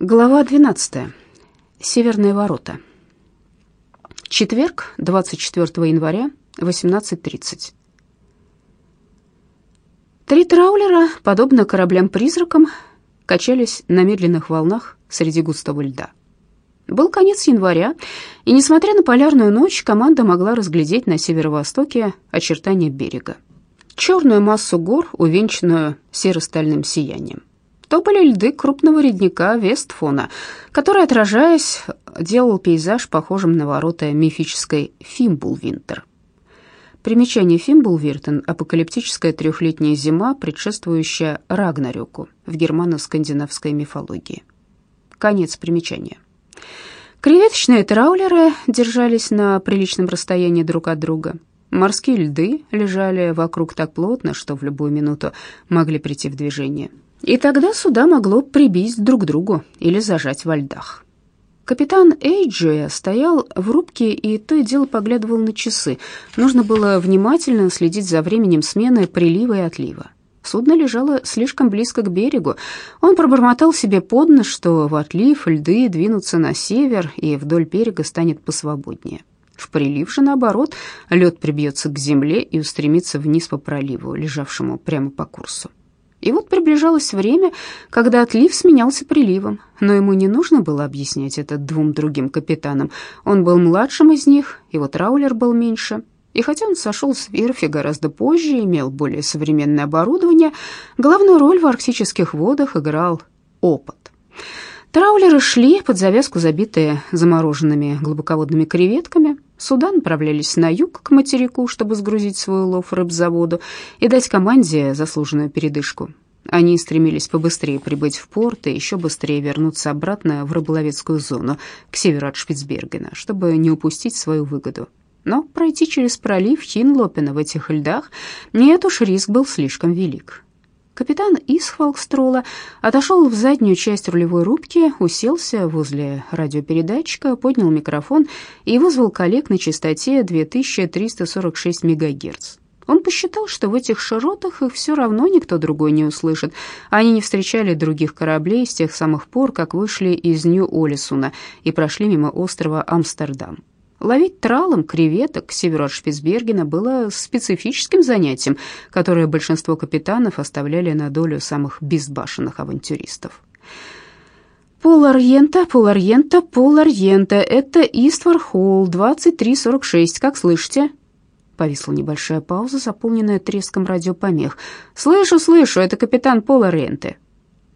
Глава 12. Северные ворота. Четверг, 24 января, 18.30. Три траулера, подобно кораблям-призракам, качались на медленных волнах среди густого льда. Был конец января, и, несмотря на полярную ночь, команда могла разглядеть на северо-востоке очертания берега. Черную массу гор, увенчанную серо-стальным сиянием то были льды крупного ледника Вестфона, который, отражаясь, делал пейзаж похожим на ворота мифической Фимбулвинтер. Примечание Фимбулвиртен – апокалиптическая трехлетняя зима, предшествующая Рагнарёку в германо-скандинавской мифологии. Конец примечания. Креветочные траулеры держались на приличном расстоянии друг от друга. Морские льды лежали вокруг так плотно, что в любую минуту могли прийти в движение – и тогда суда могло прибить друг к другу или зажать во льдах. Капитан Эйджия стоял в рубке и то и дело поглядывал на часы. Нужно было внимательно следить за временем смены прилива и отлива. Судно лежало слишком близко к берегу. Он пробормотал себе под нос, что в отлив льды двинутся на север, и вдоль берега станет посвободнее. В прилив же, наоборот, лед прибьется к земле и устремится вниз по проливу, лежавшему прямо по курсу. И вот приближалось время, когда отлив сменялся приливом, но ему не нужно было объяснять это двум другим капитанам. Он был младшим из них, его траулер был меньше. И хотя он сошел с верфи гораздо позже, имел более современное оборудование, главную роль в арктических водах играл опыт. Траулеры шли под завязку, забитые замороженными глубоководными креветками. Суда направлялись на юг к материку, чтобы сгрузить свой улов рыбзаводу и дать команде заслуженную передышку. Они стремились побыстрее прибыть в порт и еще быстрее вернуться обратно в рыболовецкую зону к северу от Шпицбергена, чтобы не упустить свою выгоду. Но пройти через пролив Хинлопена в этих льдах, нет уж, риск был слишком велик. Капитан Исхвалкстрола отошел в заднюю часть рулевой рубки, уселся возле радиопередатчика, поднял микрофон и вызвал коллег на частоте 2346 МГц. Он посчитал, что в этих широтах их все равно никто другой не услышит. Они не встречали других кораблей с тех самых пор, как вышли из Нью-Олесуна и прошли мимо острова Амстердам. Ловить тралом креветок к северу от Шпицбергена было специфическим занятием, которое большинство капитанов оставляли на долю самых безбашенных авантюристов. «Пол-Арьента, Пол-Арьента, Пол-Арьента, это Иствар-Холл, 2346, как слышите?» Повисла небольшая пауза, заполненная треском радиопомех. «Слышу, слышу, это капитан Пола-Ренте».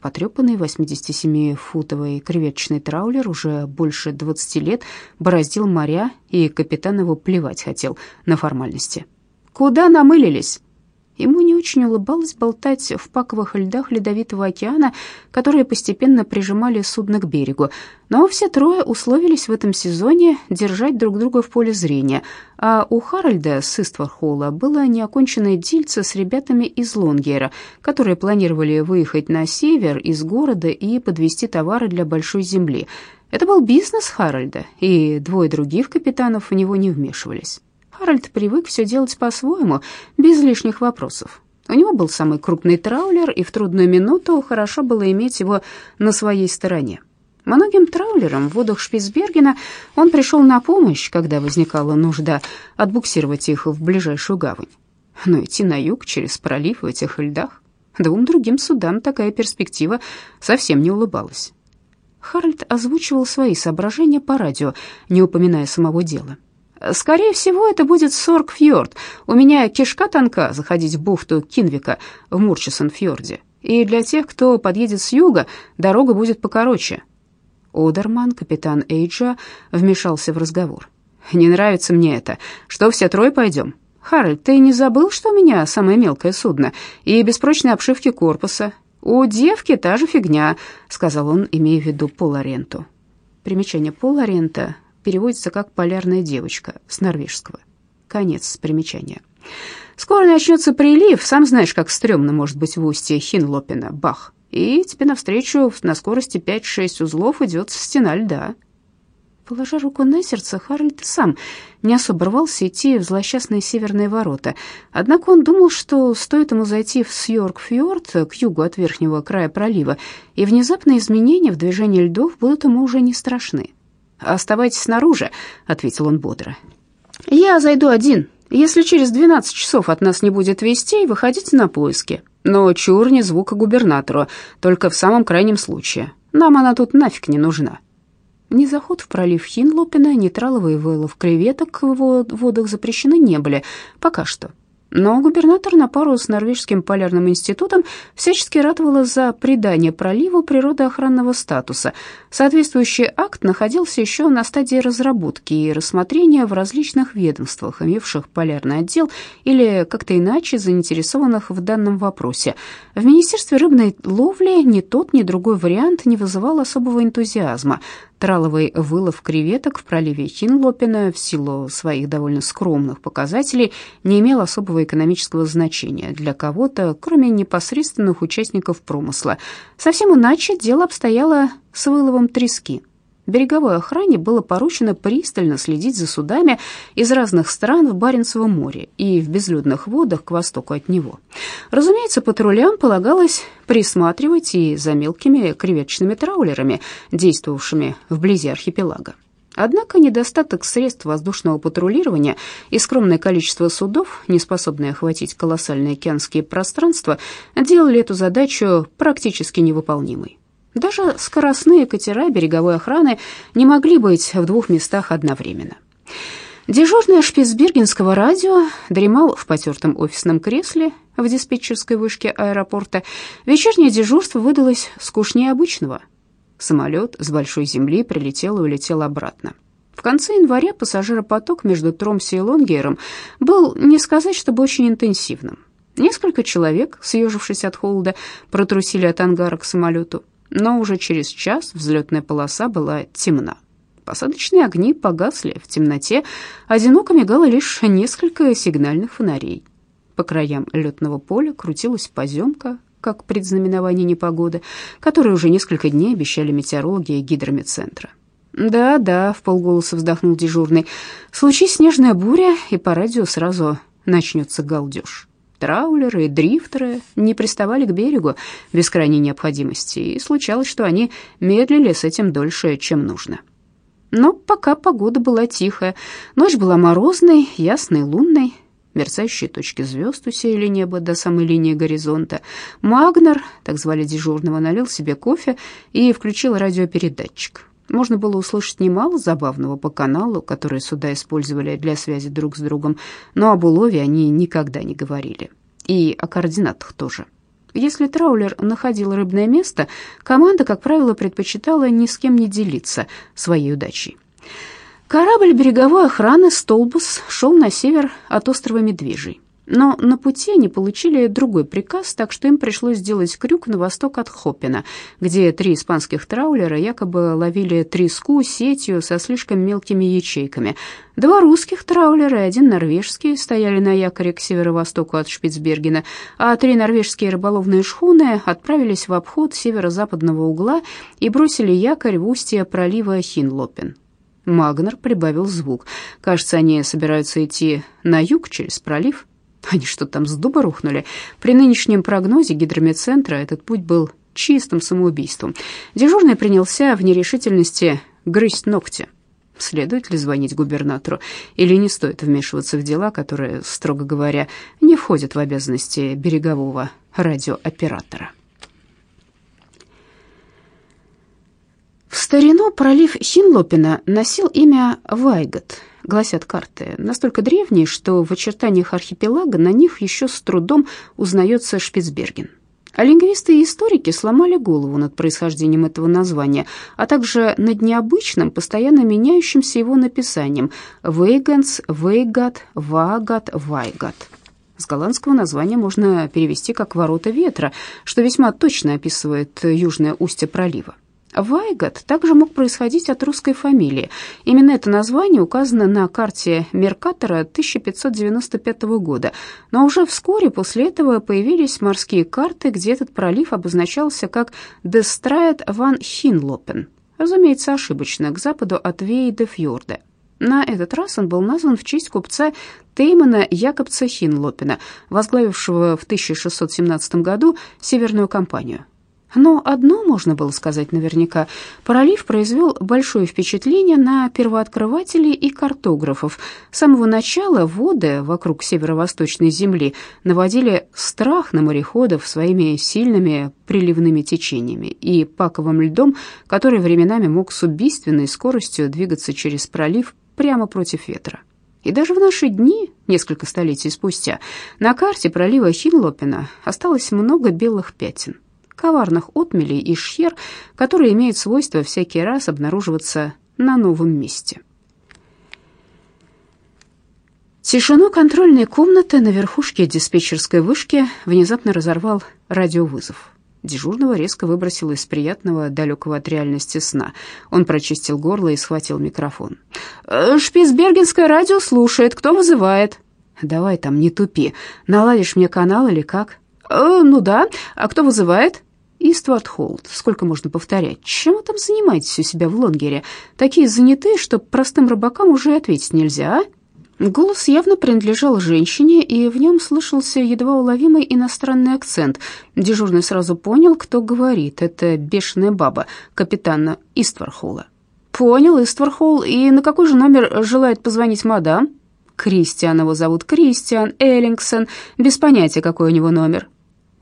Потрепанный 87-футовый креветочный траулер уже больше 20 лет бороздил моря, и капитан его плевать хотел на формальности. «Куда намылились?» Ему не очень улыбалось болтать в паковых льдах Ледовитого океана, которые постепенно прижимали судно к берегу. Но все трое условились в этом сезоне держать друг друга в поле зрения, а у Харальда с Иствархола было неоконченное дельце с ребятами из Лонгера, которые планировали выехать на север из города и подвести товары для большой земли. Это был бизнес Харальда, и двое других капитанов в него не вмешивались. Харальд привык все делать по-своему, без лишних вопросов. У него был самый крупный траулер, и в трудную минуту хорошо было иметь его на своей стороне. Многим траулерам в водах Шпицбергена он пришел на помощь, когда возникала нужда отбуксировать их в ближайшую гавань. Но идти на юг через пролив в этих льдах двум другим судам такая перспектива совсем не улыбалась. Харальд озвучивал свои соображения по радио, не упоминая самого дела. Скорее всего, это будет Соргфьорд. У меня кишка тонка заходить в бухту Кинвика в Мурчисон-фьорде. И для тех, кто подъедет с юга, дорога будет покороче. Одерман, капитан Эйджа, вмешался в разговор. «Не нравится мне это. Что, все трое пойдем?» «Харальд, ты не забыл, что у меня самое мелкое судно и без прочной обшивки корпуса? У девки та же фигня», — сказал он, имея в виду Поларенту. Примечание Поларента переводится как «полярная девочка» с норвежского. Конец примечания. Скоро начнется прилив, сам знаешь, как стрёмно может быть в устье Хинлопина, бах. И тебе навстречу на скорости 5-6 узлов идет стена льда. Положа руку на сердце, Харальд сам не особо рвался идти в злосчастные северные ворота. Однако он думал, что стоит ему зайти в Сьорк-фьорд к югу от верхнего края пролива, и внезапные изменения в движении льдов будут ему уже не страшны. «Оставайтесь снаружи», — ответил он бодро. «Я зайду один. Если через двенадцать часов от нас не будет вестей, выходите на поиски. Но чур не звука губернатору, только в самом крайнем случае. Нам она тут нафиг не нужна». Ни заход в пролив Хинлопина, ни траловый вылов креветок в водах запрещены не были, пока что. Но губернатор на пару с Норвежским полярным институтом всячески ратовала за придание проливу природоохранного статуса. Соответствующий акт находился еще на стадии разработки и рассмотрения в различных ведомствах, имевших полярный отдел или как-то иначе заинтересованных в данном вопросе. В Министерстве рыбной ловли ни тот, ни другой вариант не вызывал особого энтузиазма. Траловый вылов креветок в проливе Хинлопина в силу своих довольно скромных показателей не имел особого экономического значения для кого-то, кроме непосредственных участников промысла. Совсем иначе дело обстояло с выловом трески. Береговой охране было поручено пристально следить за судами из разных стран в Баренцевом море и в безлюдных водах к востоку от него. Разумеется, патрулям полагалось присматривать и за мелкими креветочными траулерами, действовавшими вблизи архипелага. Однако недостаток средств воздушного патрулирования и скромное количество судов, не способные охватить колоссальные океанские пространства, делали эту задачу практически невыполнимой. Даже скоростные катера береговой охраны не могли быть в двух местах одновременно. Дежурный Шпицбергенского радио дремал в потертом офисном кресле в диспетчерской вышке аэропорта. Вечернее дежурство выдалось скучнее обычного. Самолет с большой земли прилетел и улетел обратно. В конце января пассажиропоток между Тромсе и Лонгейром был, не сказать, чтобы очень интенсивным. Несколько человек, съежившись от холода, протрусили от ангара к самолету но уже через час взлетная полоса была темна. Посадочные огни погасли в темноте, одиноко мигало лишь несколько сигнальных фонарей. По краям летного поля крутилась поземка, как предзнаменование непогоды, которое уже несколько дней обещали метеорологи и гидромедцентра. «Да, да», — в полголоса вздохнул дежурный, — «случись снежная буря, и по радио сразу начнется галдеж». Траулеры и дрифтеры не приставали к берегу без крайней необходимости, и случалось, что они медлили с этим дольше, чем нужно. Но пока погода была тихая, ночь была морозной, ясной, лунной, мерцающие точки звезд усеяли небо до самой линии горизонта. Магнер, так звали дежурного, налил себе кофе и включил радиопередатчик. Можно было услышать немало забавного по каналу, который суда использовали для связи друг с другом, но об улове они никогда не говорили. И о координатах тоже. Если траулер находил рыбное место, команда, как правило, предпочитала ни с кем не делиться своей удачей. Корабль береговой охраны «Столбус» шел на север от острова Медвежий. Но на пути они получили другой приказ, так что им пришлось сделать крюк на восток от Хоппина, где три испанских траулера якобы ловили треску сетью со слишком мелкими ячейками. Два русских траулера и один норвежский стояли на якоре к северо-востоку от Шпицбергена, а три норвежские рыболовные шхуны отправились в обход северо-западного угла и бросили якорь в устье пролива Хинлопен. Магнер прибавил звук. Кажется, они собираются идти на юг через пролив. Они что, там с дуба рухнули? При нынешнем прогнозе гидромедцентра этот путь был чистым самоубийством. Дежурный принялся в нерешительности грызть ногти. Следует ли звонить губернатору или не стоит вмешиваться в дела, которые, строго говоря, не входят в обязанности берегового радиооператора? В старину пролив Хинлопина носил имя Вайгат, гласят карты, настолько древние, что в очертаниях архипелага на них еще с трудом узнается Шпицберген. А лингвисты и историки сломали голову над происхождением этого названия, а также над необычным, постоянно меняющимся его написанием «Вейганс», «Вейгат», «Вагат», «Вайгат». С голландского названия можно перевести как «ворота ветра», что весьма точно описывает южное устье пролива. Вайгат также мог происходить от русской фамилии. Именно это название указано на карте Меркатора 1595 года, но уже вскоре после этого появились морские карты, где этот пролив обозначался как «Дестрайт ван Хинлопен», разумеется, ошибочно, к западу от Вейде-фьорда. На этот раз он был назван в честь купца Теймана Якобца Хинлопина, возглавившего в 1617 году Северную компанию. Но одно можно было сказать наверняка. Пролив произвел большое впечатление на первооткрывателей и картографов. С самого начала воды вокруг северо-восточной земли наводили страх на мореходов своими сильными приливными течениями и паковым льдом, который временами мог с убийственной скоростью двигаться через пролив прямо против ветра. И даже в наши дни, несколько столетий спустя, на карте пролива Хинлопина осталось много белых пятен – коварных отмелей и шхер, которые имеют свойство всякий раз обнаруживаться на новом месте. Тишину контрольной комнаты на верхушке диспетчерской вышки внезапно разорвал радиовызов. Дежурного резко выбросило из приятного, далекого от реальности сна. Он прочистил горло и схватил микрофон. «Э, «Шпицбергенское радио слушает. Кто вызывает?» «Давай там, не тупи. Наладишь мне канал или как?» «Э, «Ну да. А кто вызывает?» Иствард Холд. Сколько можно повторять? Чем вы там занимаетесь у себя в Лонгере? Такие занятые, что простым рыбакам уже ответить нельзя, а? Голос явно принадлежал женщине, и в нем слышался едва уловимый иностранный акцент. Дежурный сразу понял, кто говорит. Это бешеная баба, капитана Иствархола. «Понял, Иствархол. И на какой же номер желает позвонить мадам?» «Кристиан его зовут, Кристиан Эллингсон. Без понятия, какой у него номер».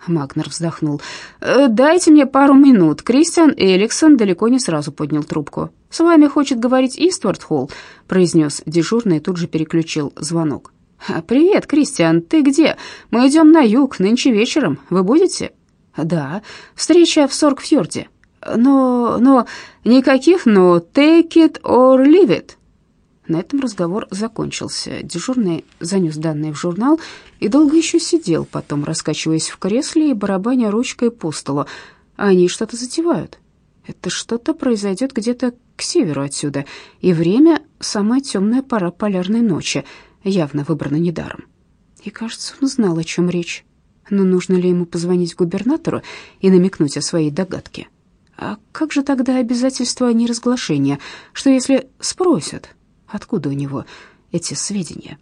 Магнер вздохнул. «Э, «Дайте мне пару минут». Кристиан Эликсон далеко не сразу поднял трубку. «С вами хочет говорить Иствард Холл», — произнес дежурный и тут же переключил звонок. «А, «Привет, Кристиан, ты где? Мы идем на юг, нынче вечером. Вы будете?» «Да, встреча в Соркфьорде». «Но... но... никаких «но». Take it or leave it». На этом разговор закончился. Дежурный занес данные в журнал и долго еще сидел, потом раскачиваясь в кресле и барабаня ручкой по столу. Они что-то затевают. Это что-то произойдет где-то к северу отсюда, и время — самая темная пора полярной ночи, явно выбрано недаром. И, кажется, он знал, о чем речь. Но нужно ли ему позвонить губернатору и намекнуть о своей догадке? А как же тогда обязательство о неразглашении? Что если спросят? Откуда у него эти сведения?»